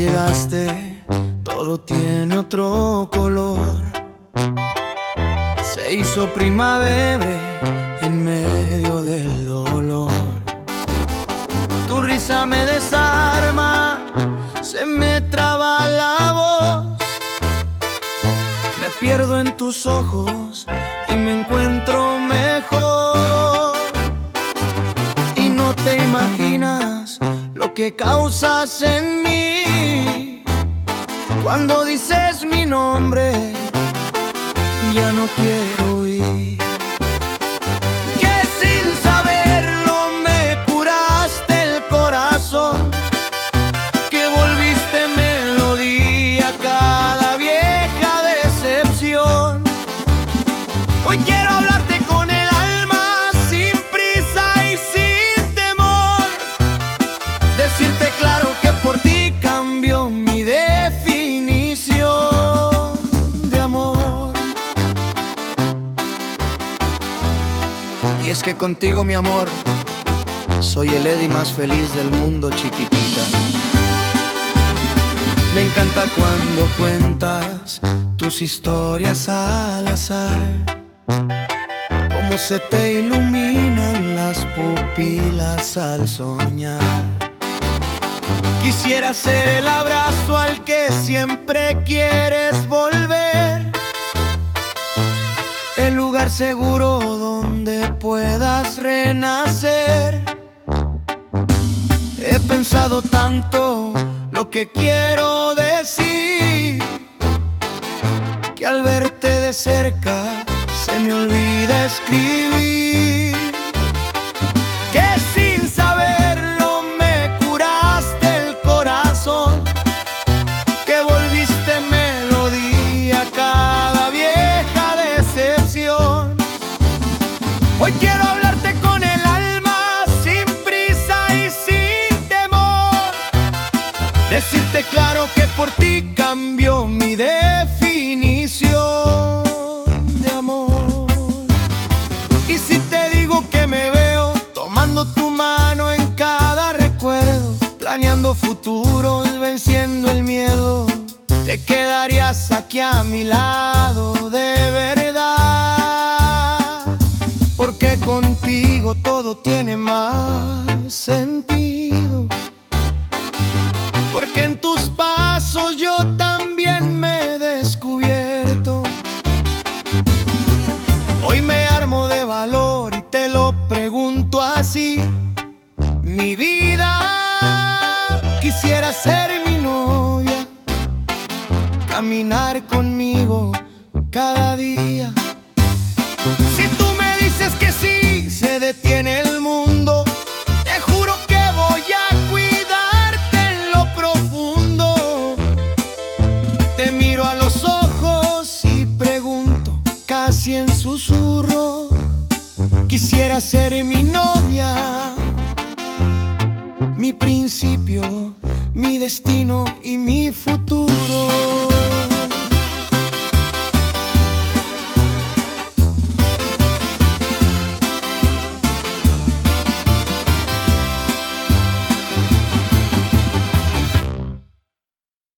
llegaste, todo tiene otro color. Se hizo primavera en medio del dolor. Tu risa me desarma, se me traba la voz. Me pierdo en tus ojos y me encuentro mejor. Y no te imaginas lo que causas en cuando dices mi nombre. Ya no quiero oír. Y es que contigo, mi amor, soy el Eddie más feliz del mundo, chiquitita. Me encanta cuando cuentas tus historias al azar. Cómo se te iluminan las pupilas al soñar. Quisiera ser el abrazo al que siempre quieres volver. El lugar seguro donde puedas renacer. He pensado tanto lo que quiero decir. Que al verte de cerca se me olvida escribir. Por ti cambió mi definición de amor. Y si te digo que me veo tomando tu mano en cada recuerdo, planeando futuros, venciendo el miedo, te quedarías aquí a mi lado de verdad. Porque contigo todo tiene más sentido. Porque en tus pasos yo también me he descubierto. Hoy me armo de valor y te lo pregunto así. Mi vida quisiera ser mi novia, caminar conmigo cada día. Te miro a los ojos y pregunto, casi en susurro. Quisiera ser mi novia, mi principio, mi destino y mi futuro.